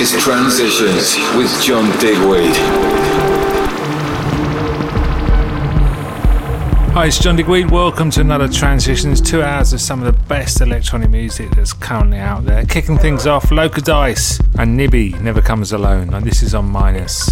Is Transitions with John Digweed. Hi, it's John Digweed. Welcome to another Transitions, two hours of some of the best electronic music that's currently out there. Kicking things off, Loco Dice and Nibby Never Comes Alone, and this is on Minus.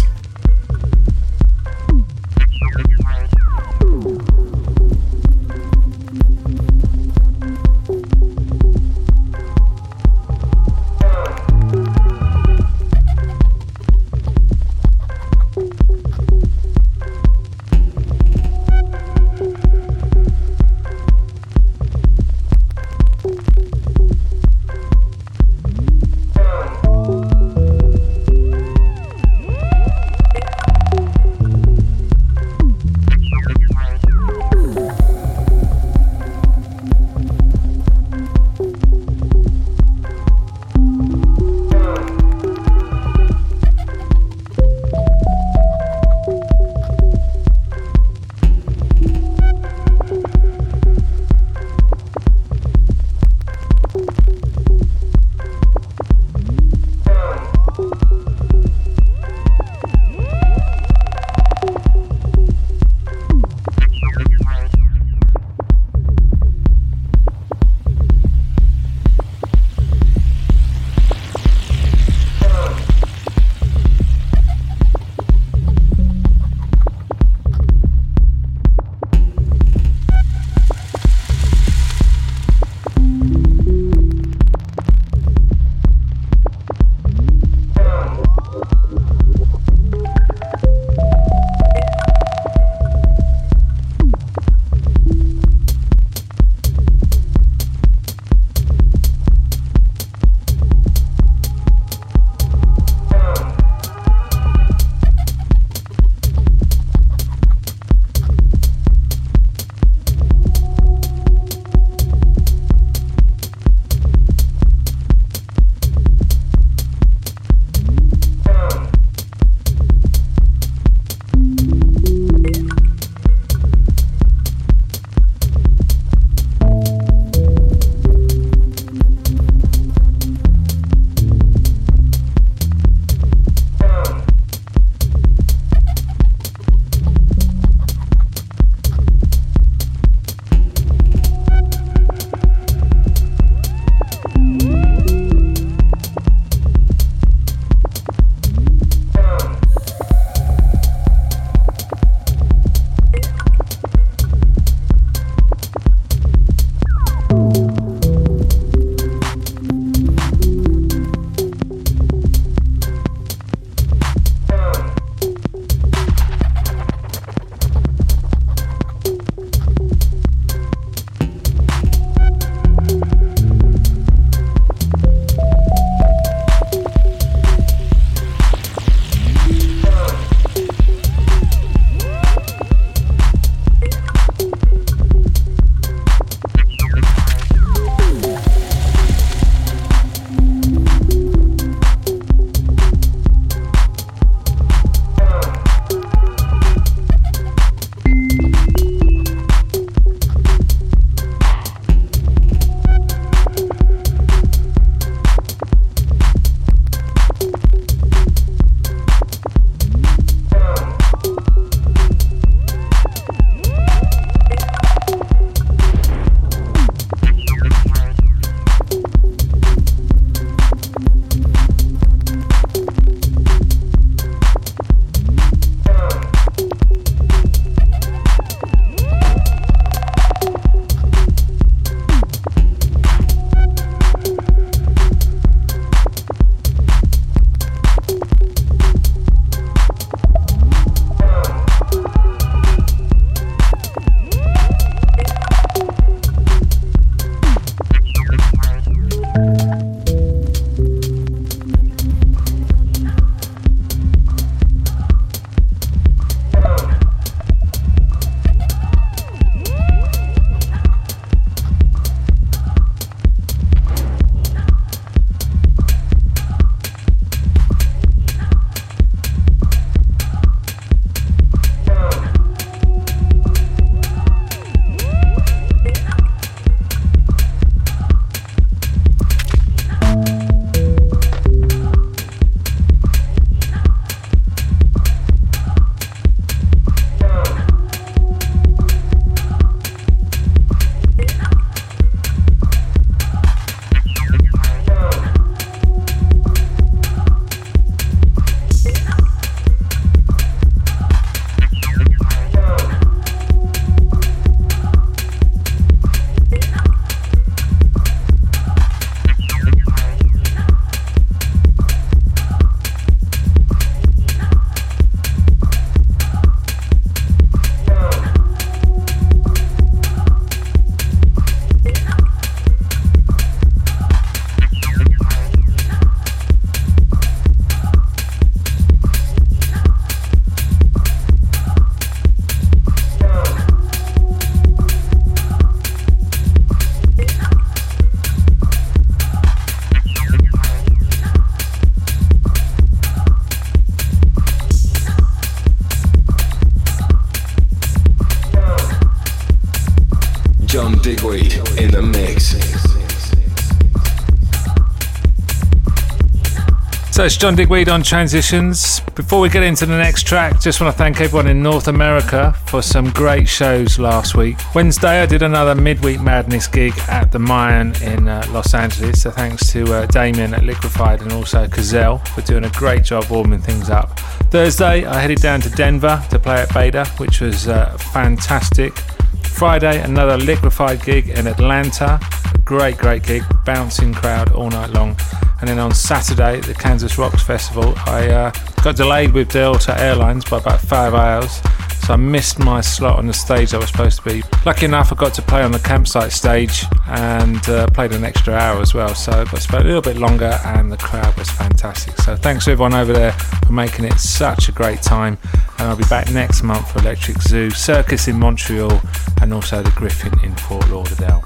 So it's John Digweed on Transitions. Before we get into the next track, just want to thank everyone in North America for some great shows last week. Wednesday, I did another midweek madness gig at the Mayan in uh, Los Angeles. So thanks to uh, Damien at Liquefied and also Cazelle for doing a great job warming things up. Thursday, I headed down to Denver to play at Beta, which was uh, fantastic. Friday, another Liquefied gig in Atlanta. Great, great gig, bouncing crowd all night long. And then on Saturday, at the Kansas Rocks Festival, I uh, got delayed with Delta Airlines by about five hours. So I missed my slot on the stage I was supposed to be. Lucky enough, I got to play on the campsite stage and uh, played an extra hour as well. So I spent a little bit longer and the crowd was fantastic. So thanks to everyone over there for making it such a great time. And I'll be back next month for Electric Zoo, Circus in Montreal, and also the Griffin in Fort Lauderdale.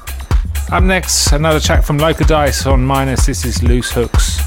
Up next, another track from Loco Dice on Minus. This is Loose Hooks.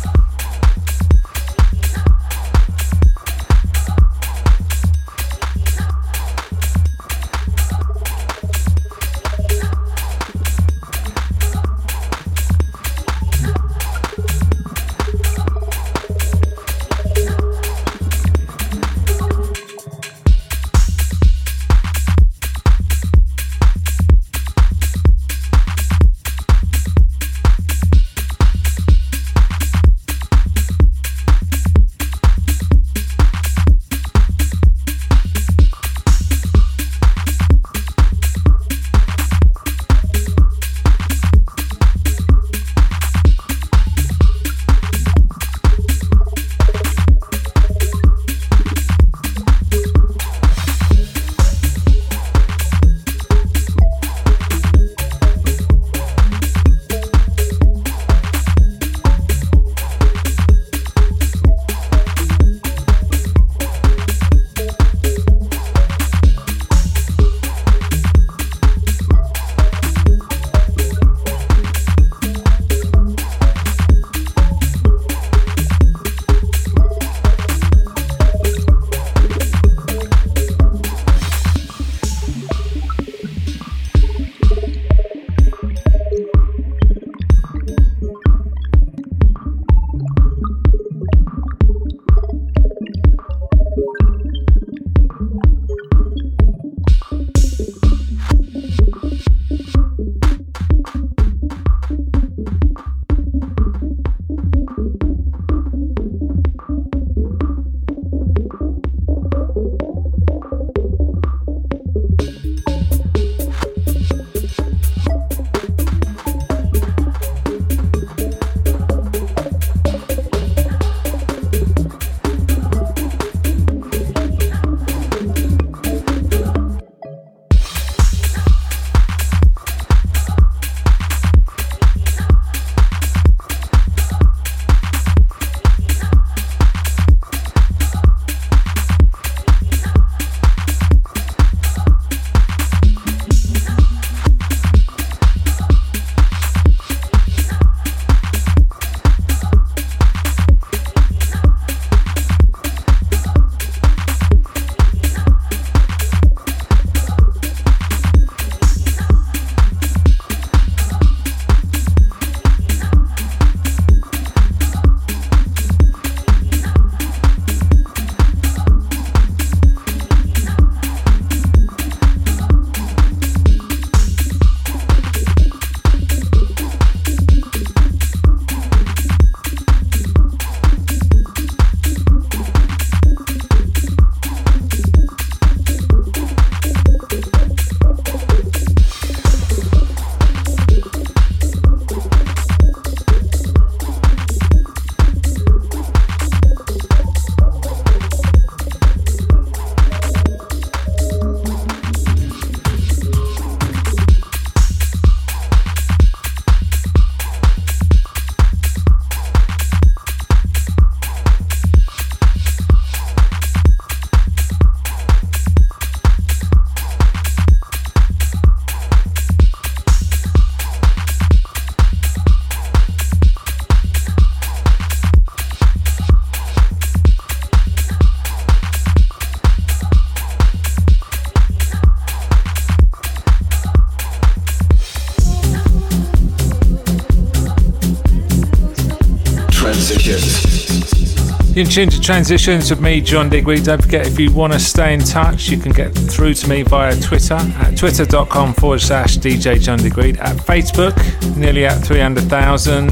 Tuned to Transitions with me, John Digweed. Don't forget, if you want to stay in touch, you can get through to me via Twitter at twitter.com forward slash DJ John Digweed. At Facebook, nearly at 300,000.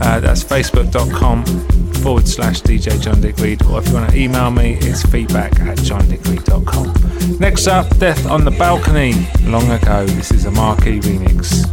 Uh, that's facebook.com forward slash DJ John Digweed. Or if you want to email me, it's feedback at johndigweed.com. Next up, Death on the Balcony. Long ago, this is a Marquee remix.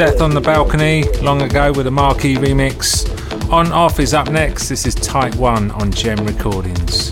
Death on the Balcony long ago with a Marquee remix. On Off is up next. This is Type 1 on Gem Recordings.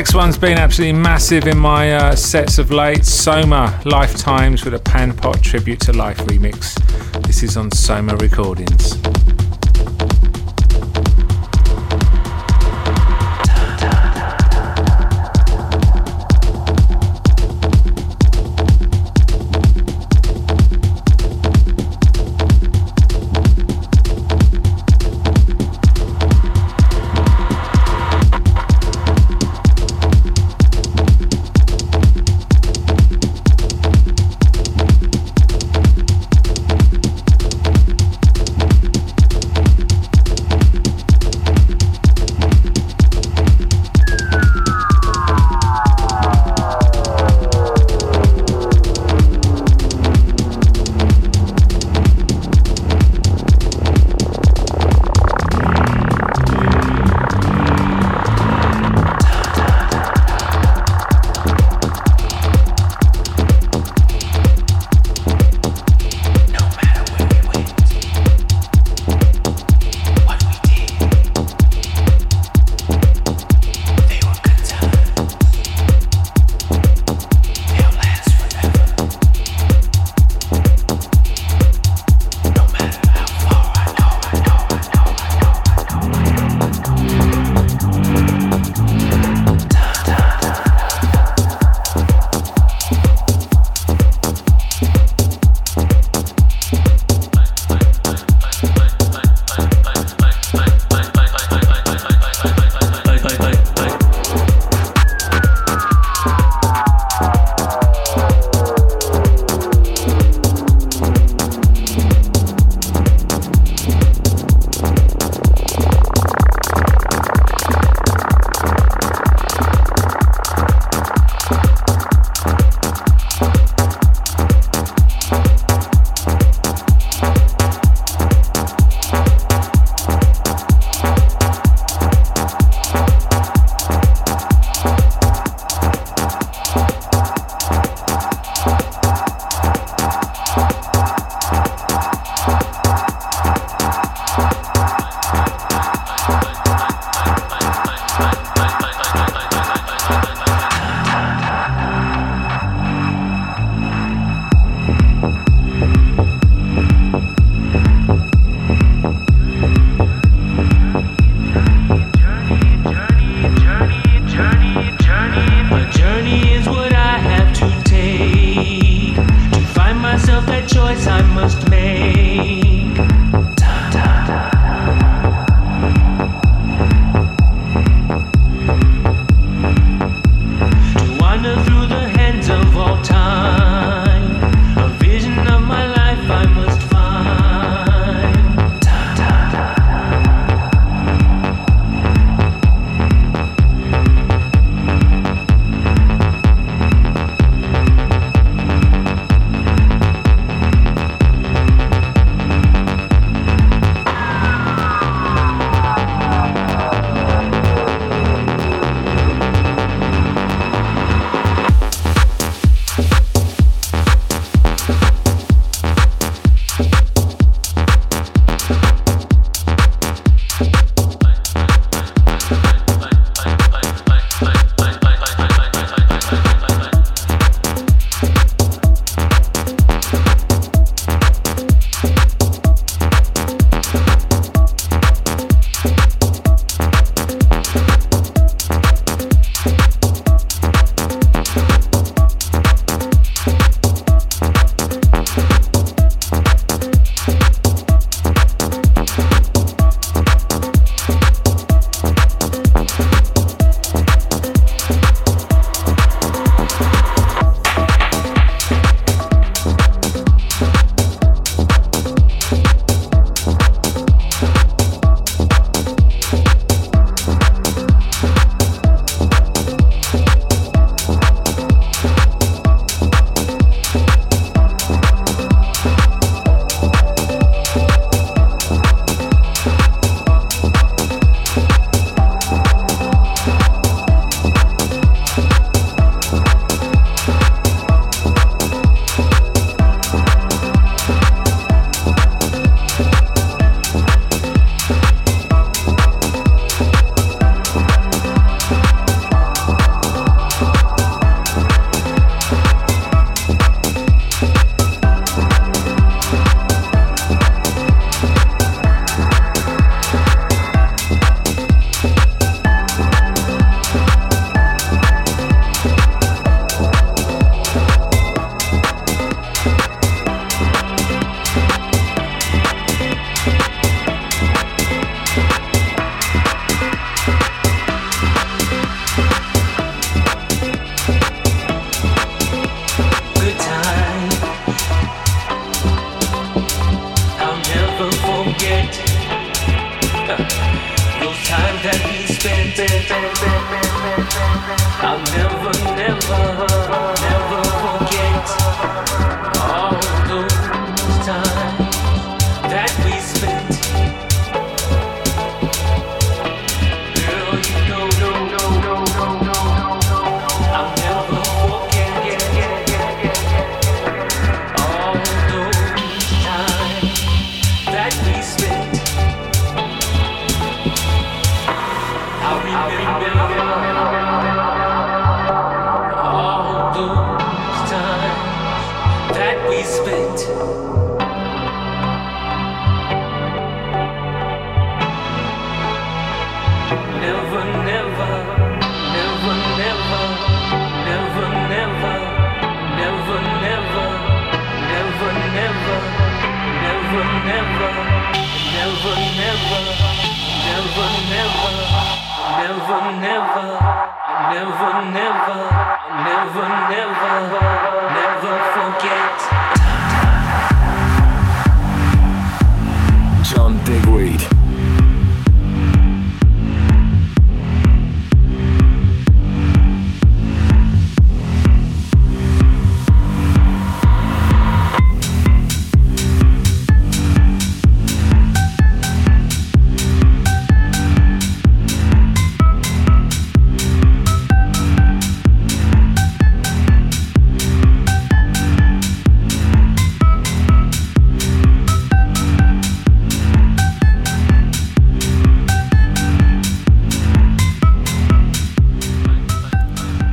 Next one's been absolutely massive in my uh, sets of late. Soma Lifetimes with a Panpot tribute to life remix. This is on Soma Recordings.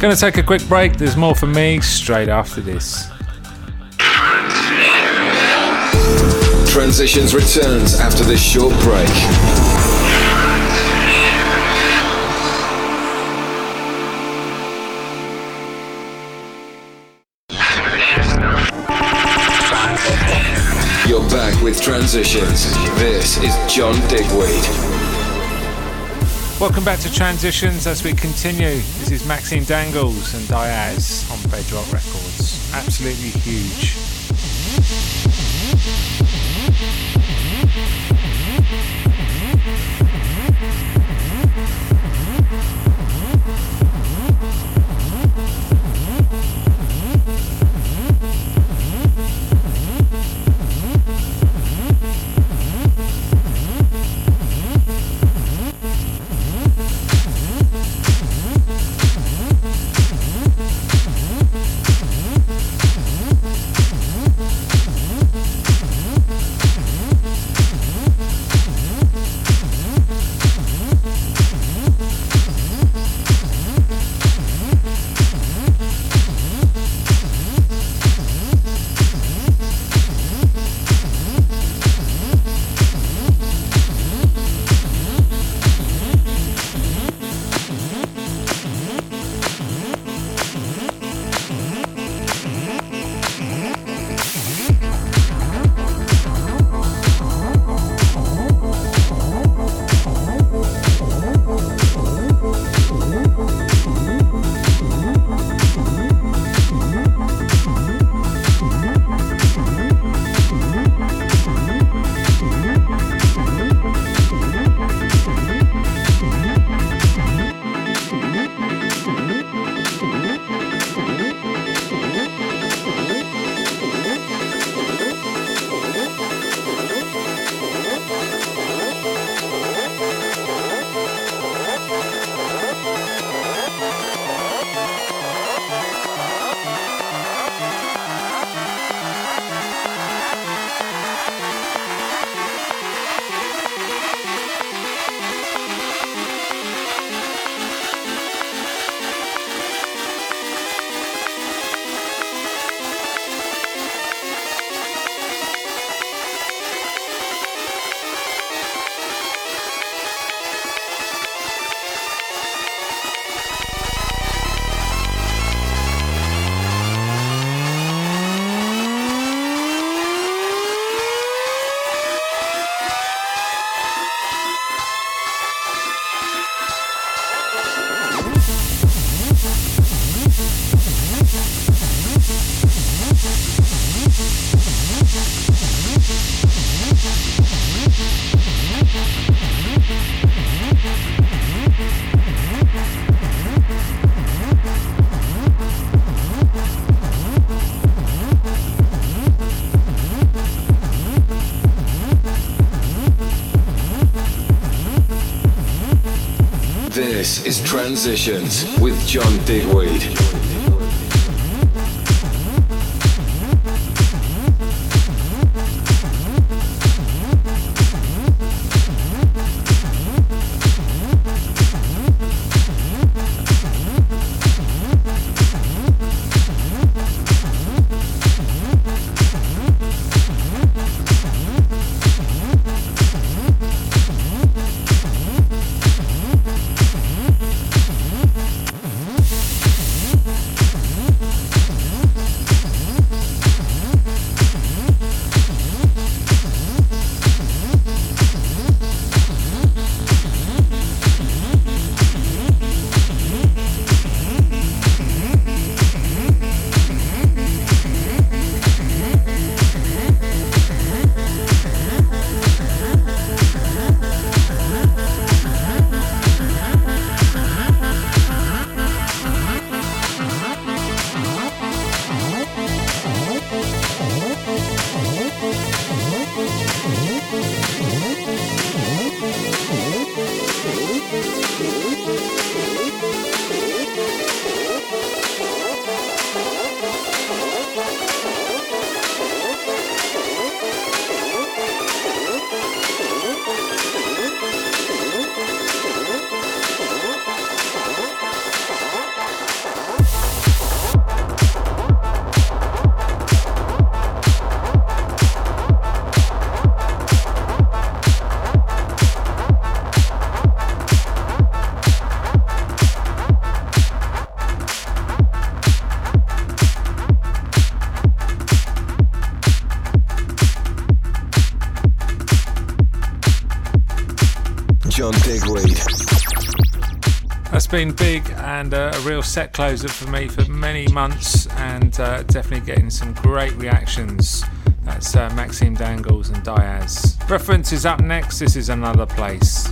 Gonna take a quick break. There's more for me straight after this. Transitions returns after this short break. You're back with Transitions. This is John Digweed. Welcome back to Transitions as we continue. This is Maxime Dangles and Diaz on Bedrock Records. Absolutely huge. Transitions with John Digweed. Been big and uh, a real set closer for me for many months, and uh, definitely getting some great reactions. That's uh, Maxime Dangles and Diaz. Reference is up next. This is another place.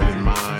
This story is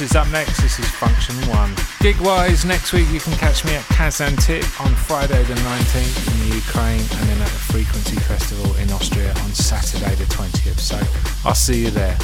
is up next. This is Function 1. Gig wise, next week you can catch me at Kazantip on Friday the 19th in the Ukraine and then at the Frequency Festival in Austria on Saturday the 20th. So I'll see you there.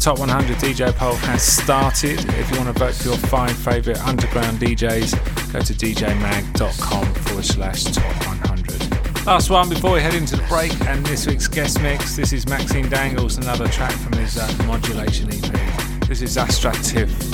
Top 100 DJ poll has started. If you want to vote for your five favourite underground DJs, go to djmag.com forward slash top 100. Last one before we head into the break and this week's guest mix. This is Maxime Dangles, another track from his uh, Modulation EP. This is Astractive.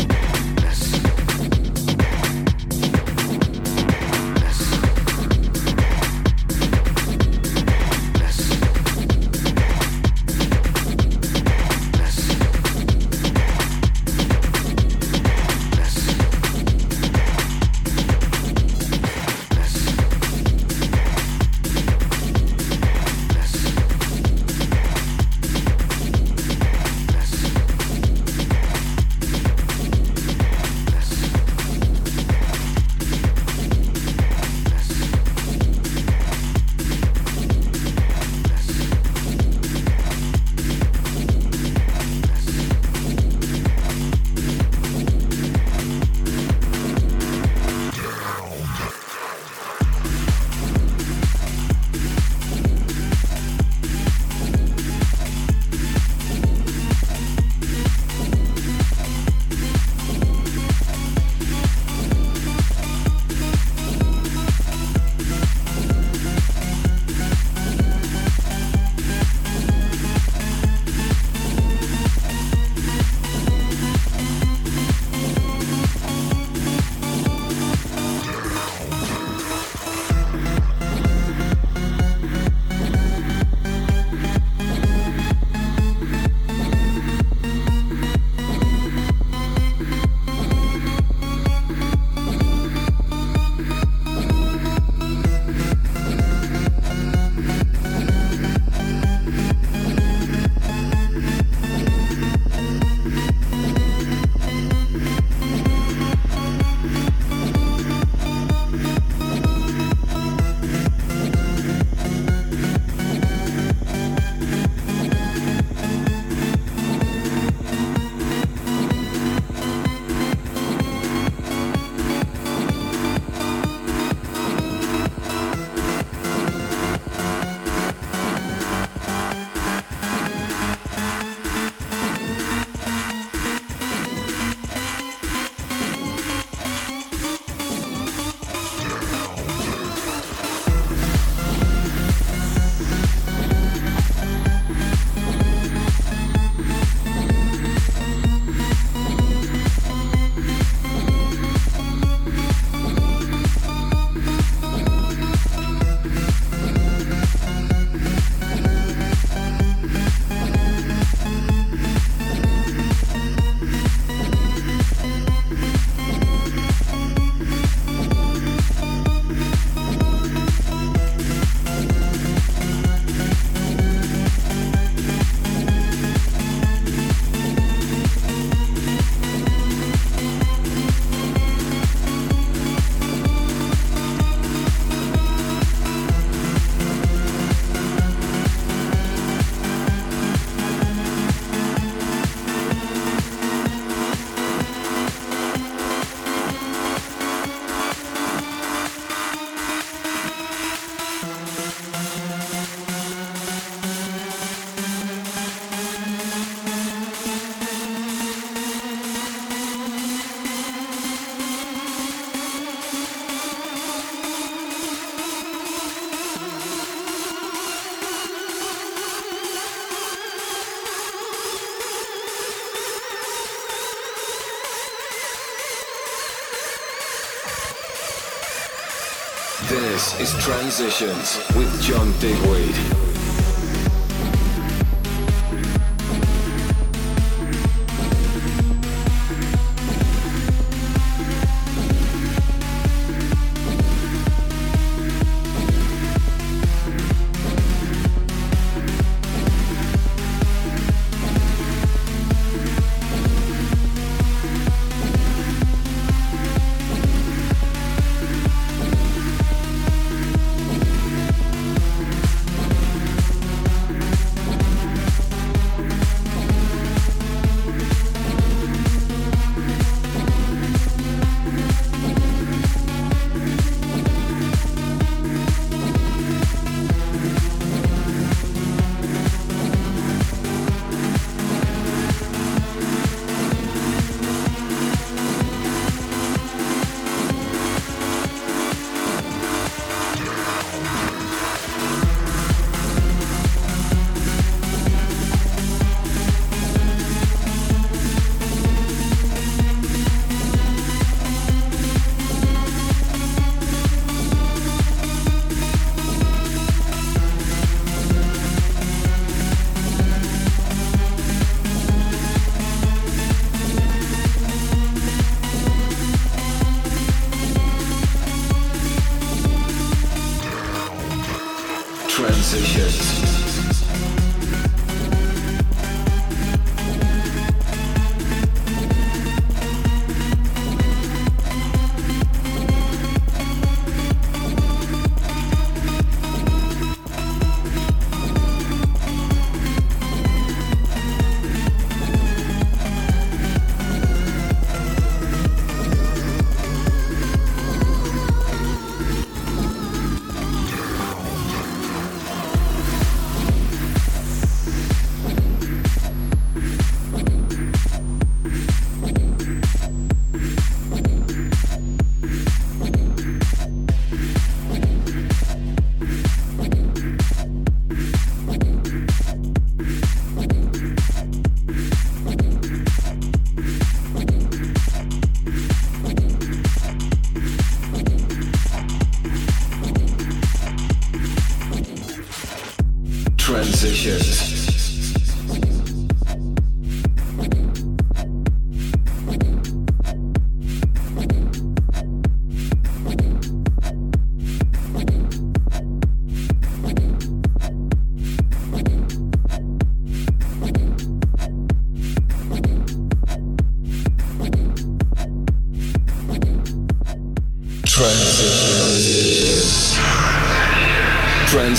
This is Transitions with John Digweed.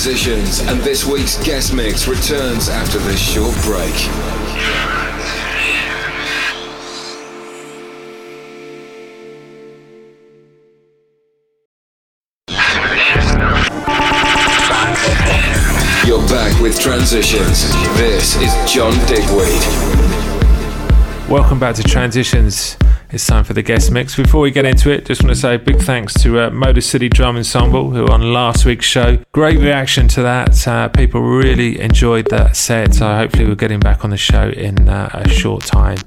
Transitions, and this week's guest mix returns after this short break. You're back with Transitions. This is John Digweed. Welcome back to Transitions. It's time for the guest mix. Before we get into it, just want to say big thanks to uh, Motor City Drum Ensemble, who were on last week's show. Great reaction to that. Uh, people really enjoyed that set. So hopefully we're getting back on the show in uh, a short time.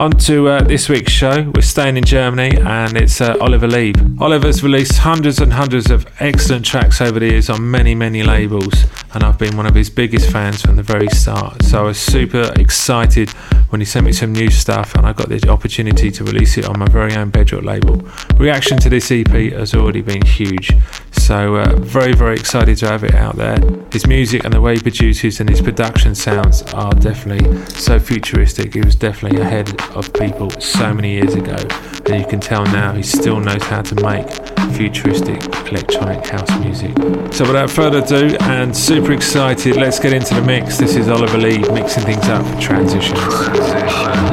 On to uh, this week's show. We're staying in Germany and it's uh, Oliver Lieb. Oliver's released hundreds and hundreds of excellent tracks over the years on many, many labels, and I've been one of his biggest fans from the very start. So I was super excited when he sent me some new stuff and I got the opportunity to release it on my very own Bedrock label. Reaction to this EP has already been huge. So uh, very, very excited to have it out there. His music and the way he produces and his production sounds are definitely so futuristic. He was definitely ahead of people so many years ago, and you can tell now he still knows how to make futuristic electronic house music. So without further ado, and super excited, let's get into the mix. This is Oliver Lieb mixing things up for transitions. transitions.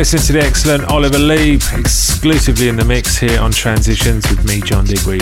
Listening to the excellent Oliver Lieb, exclusively in the mix here on Transitions with me, John Digweed.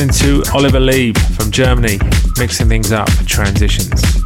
Listening to Oliver Lieb from Germany, mixing things up for transitions.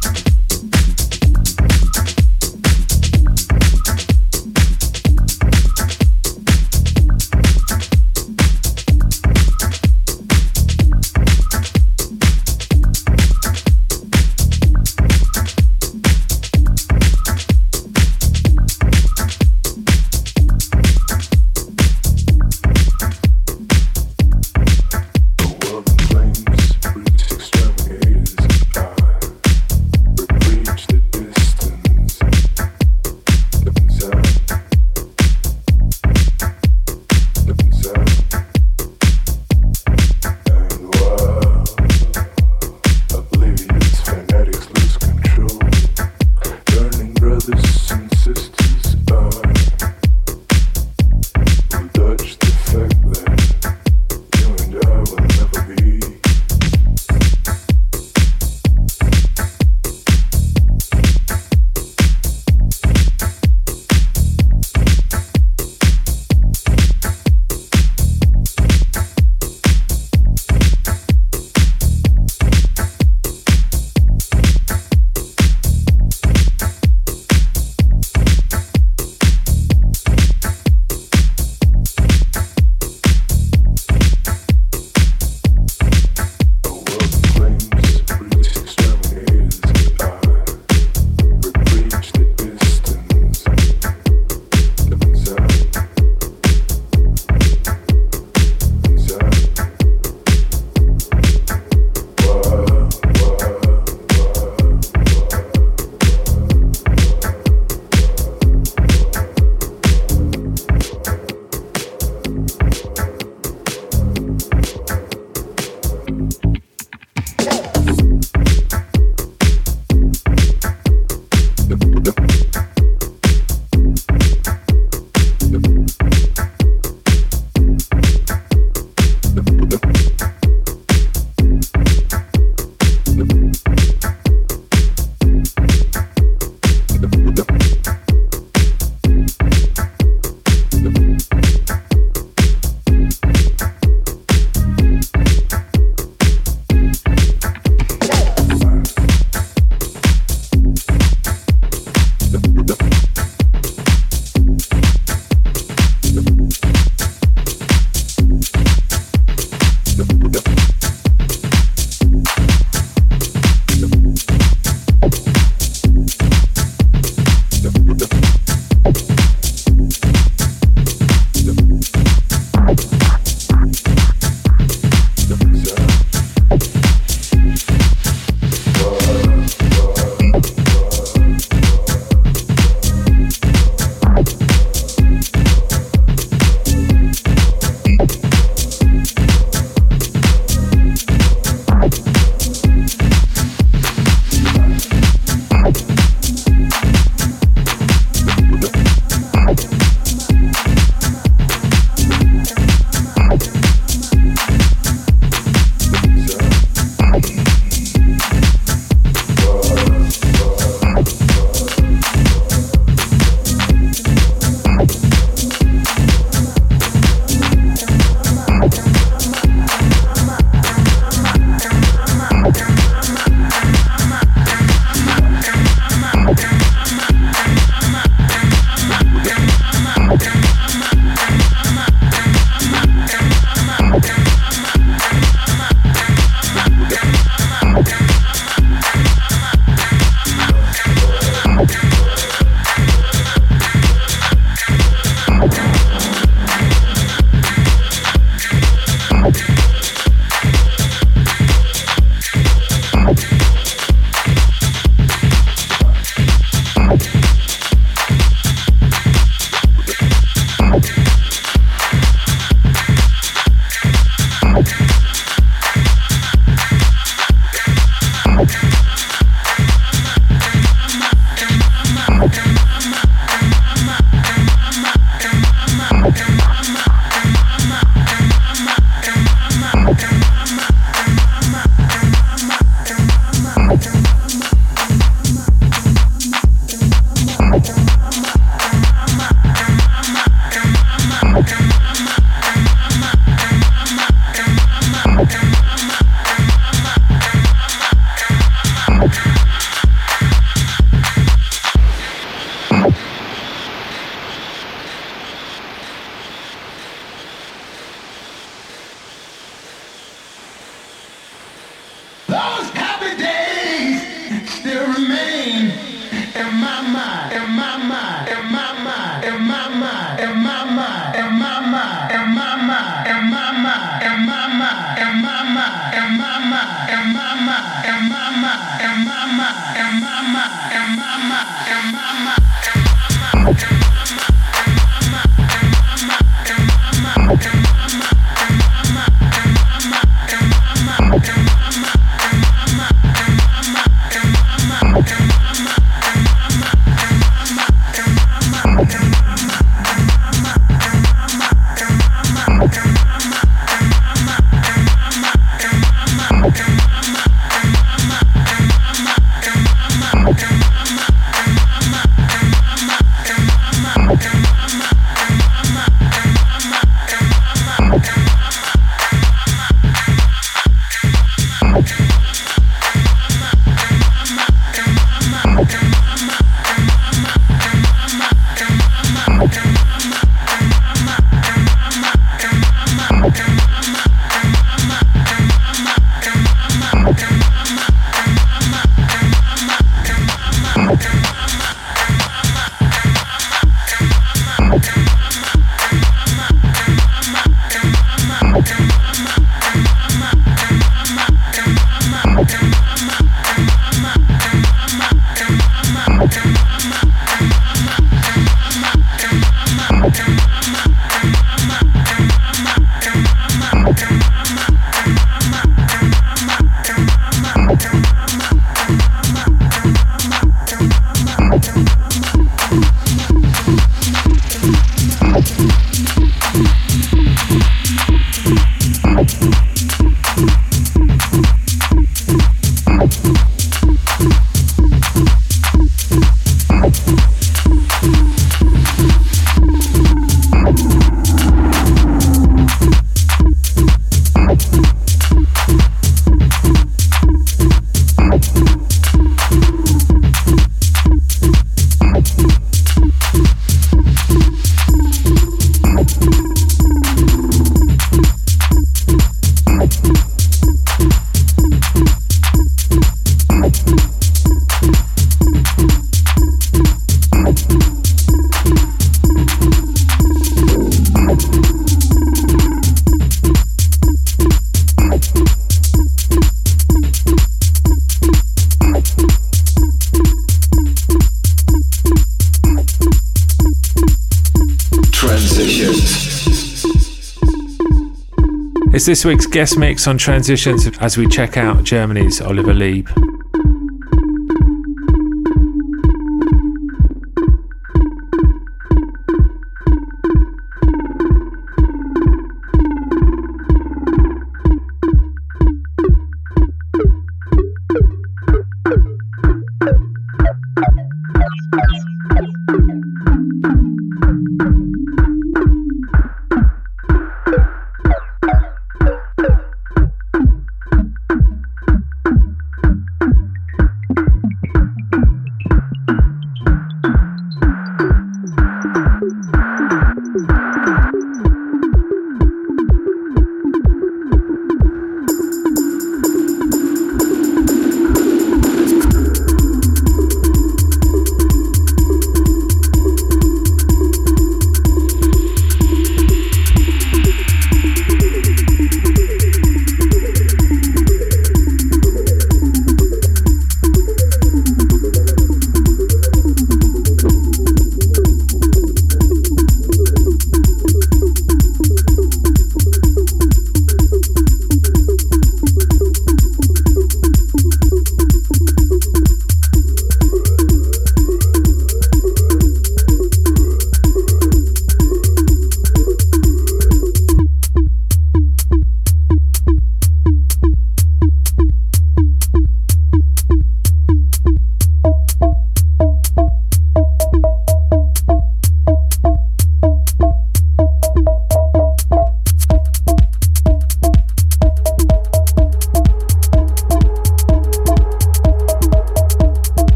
This week's guest mix on transitions as we check out Germany's Oliver Lieb.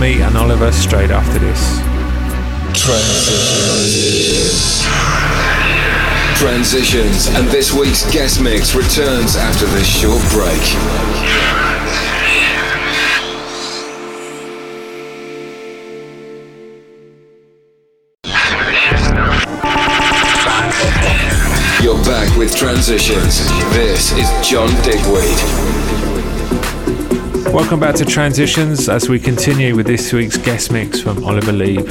Me and Oliver straight after this. Transitions. Transitions, and this week's guest mix returns after this short break. You're back with Transitions. This is John Digweed. Welcome back to Transitions as we continue with this week's guest mix from Oliver Lieb.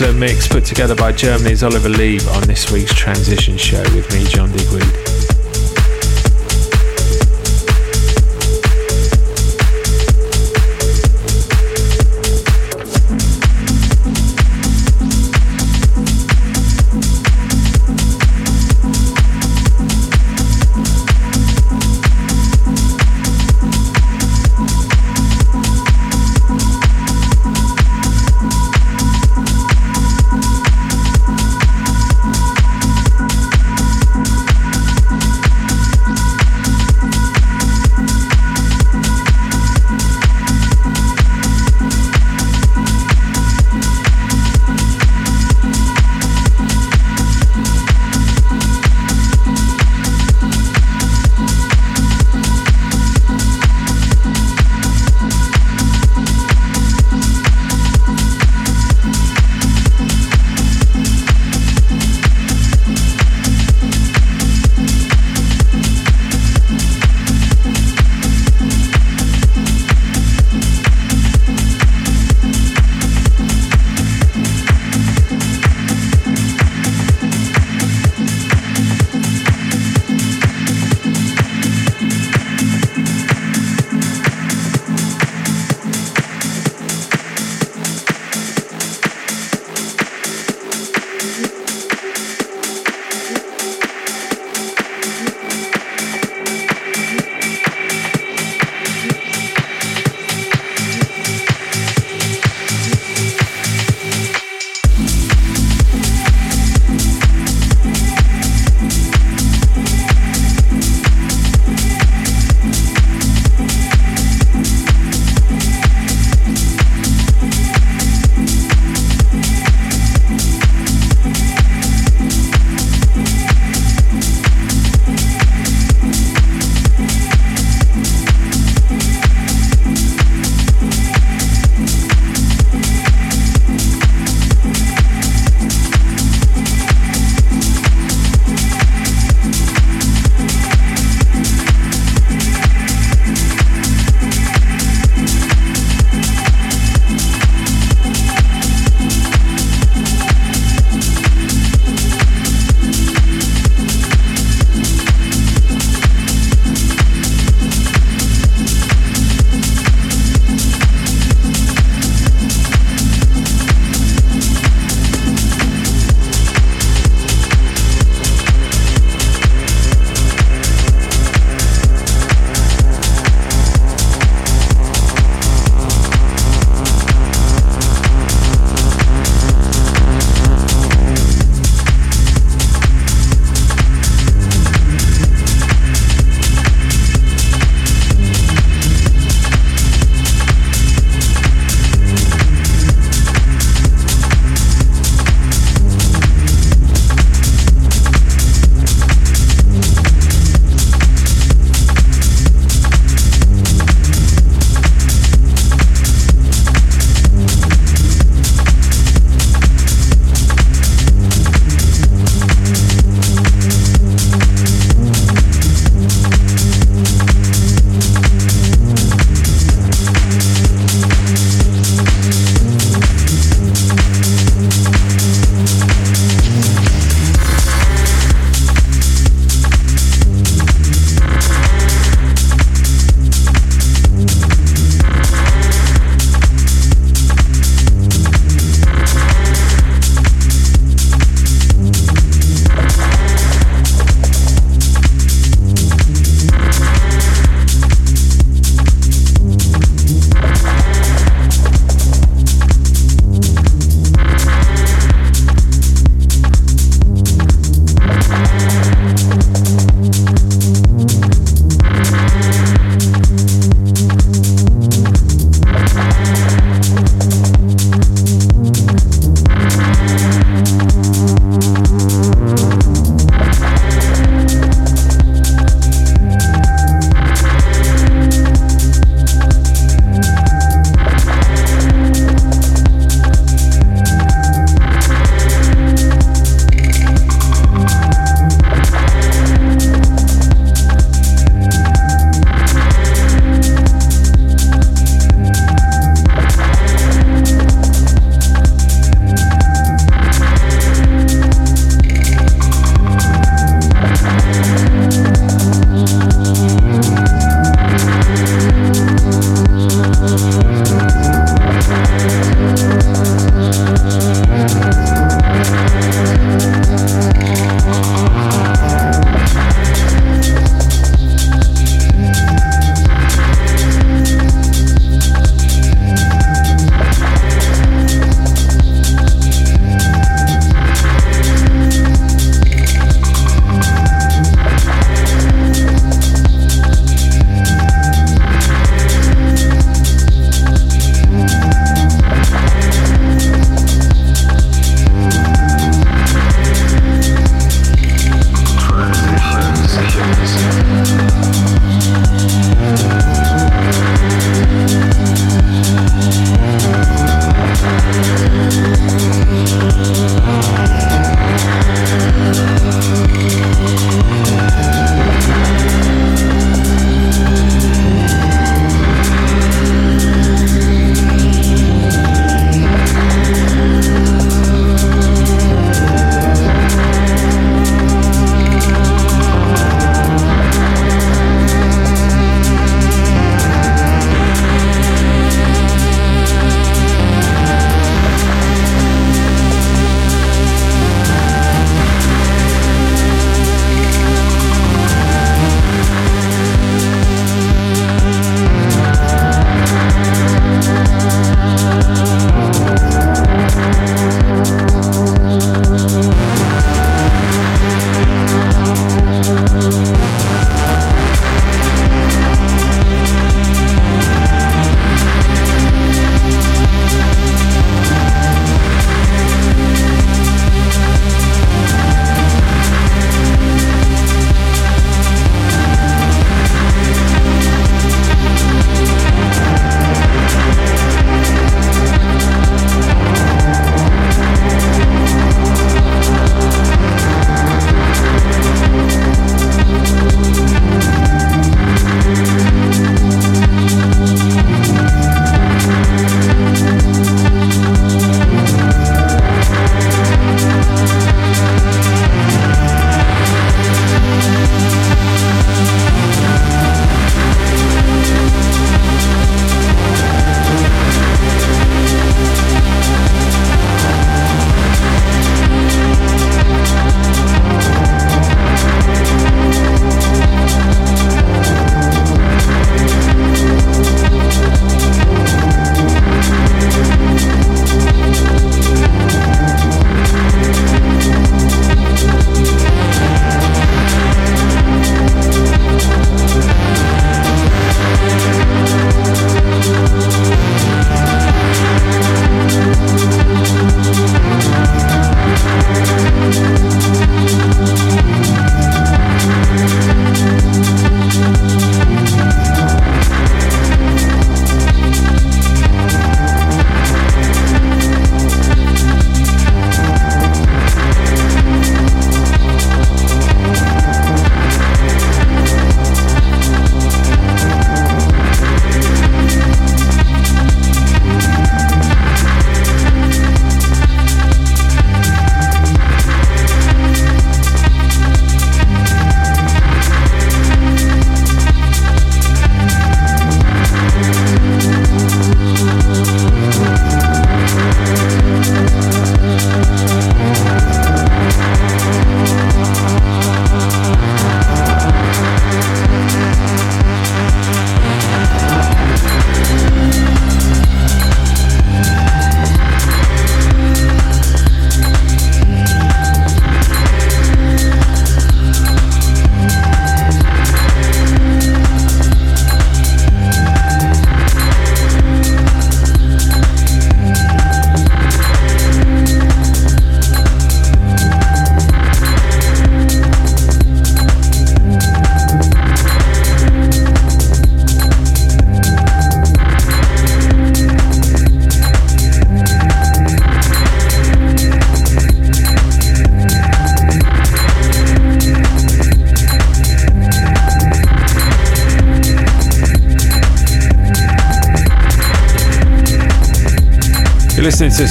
Excellent mix put together by Germany's Oliver Lieb on this week's Transition Show with me, John Digweed.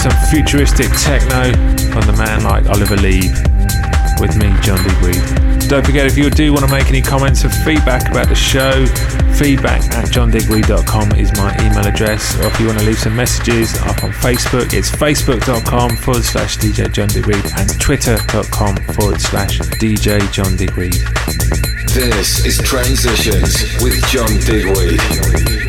Some futuristic techno from the man like Oliver Lieb with me, John Digweed. Don't forget, if you do want to make any comments or feedback about the show, feedback at johndigweed.com is my email address. Or if you want to leave some messages up on Facebook, it's facebook.com forward slash DJ John Digweed and twitter.com forward slash DJ John Digweed. This is Transitions with John Digweed.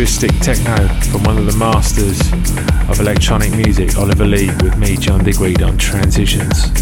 Futuristic techno from one of the masters of electronic music, Oliver Lieb, with me, John Digweed, on Transitions.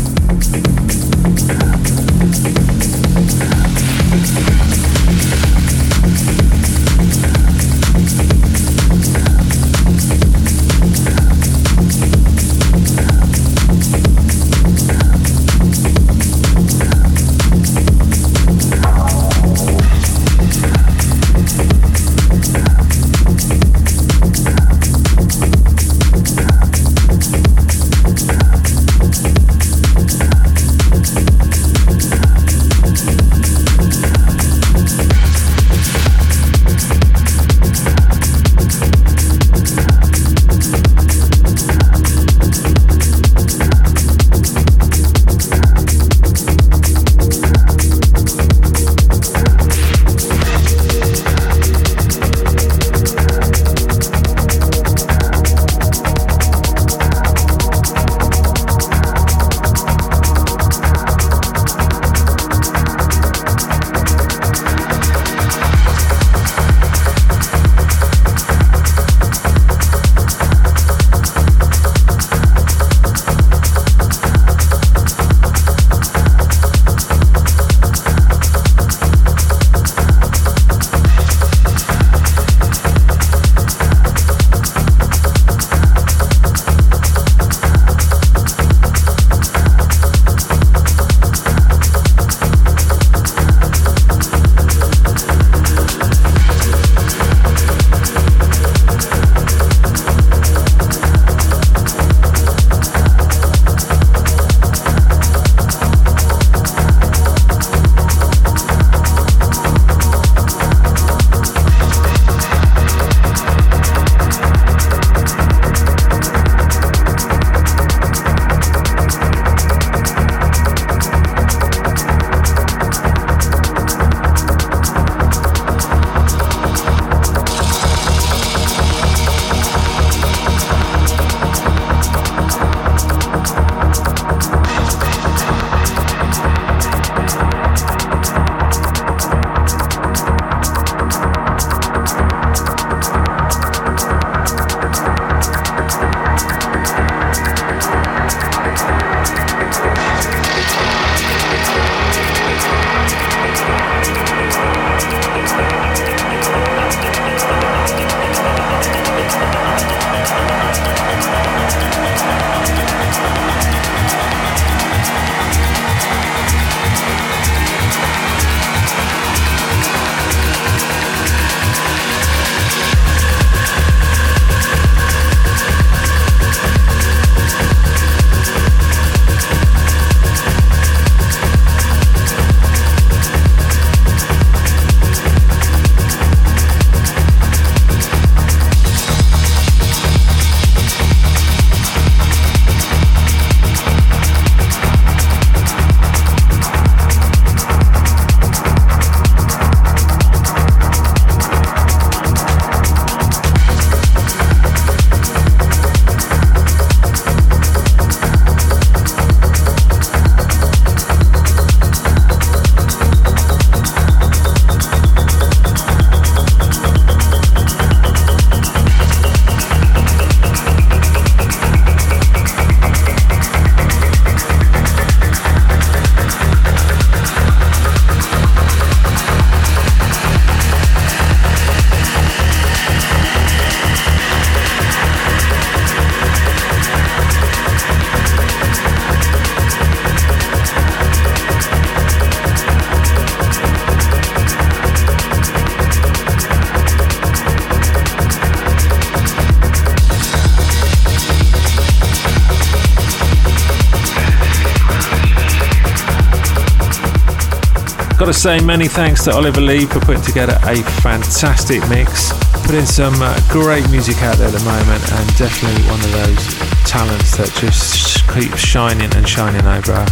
To say many thanks to Oliver Lieb for putting together a fantastic mix. Putting some uh, great music out there at the moment, and definitely one of those talents that just keeps shining and shining over.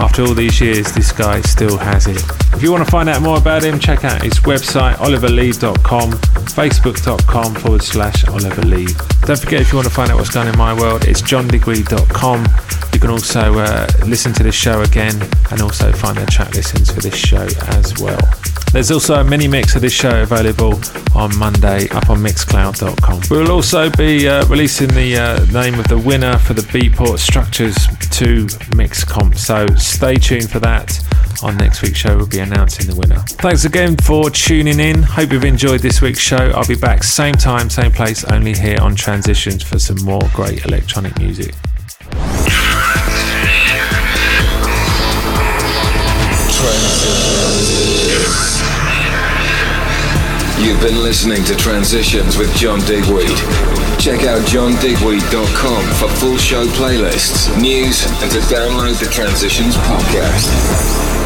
After all these years, this guy still has it. If you want to find out more about him, check out his website, oliverlieb.com, facebook.com forward slash oliverlieb. Don't forget, if you want to find out what's going on in my world, it's johndigweed.com. You can also uh, listen to this show again and also find the track listings for this show as well. There's also a mini mix of this show available on Monday up on mixcloud.com. We will also be uh, releasing the uh, name of the winner for the Beatport Structures 2 mix comp, so stay tuned for that. On next week's show, we'll be announcing the winner. Thanks again for tuning in. Hope you've enjoyed this week's show. I'll be back same time, same place, only here on Transitions for some more great electronic music. You've been listening to Transitions with John Digweed. Check out johndigweed.com for full show playlists, news, and to download the Transitions podcast.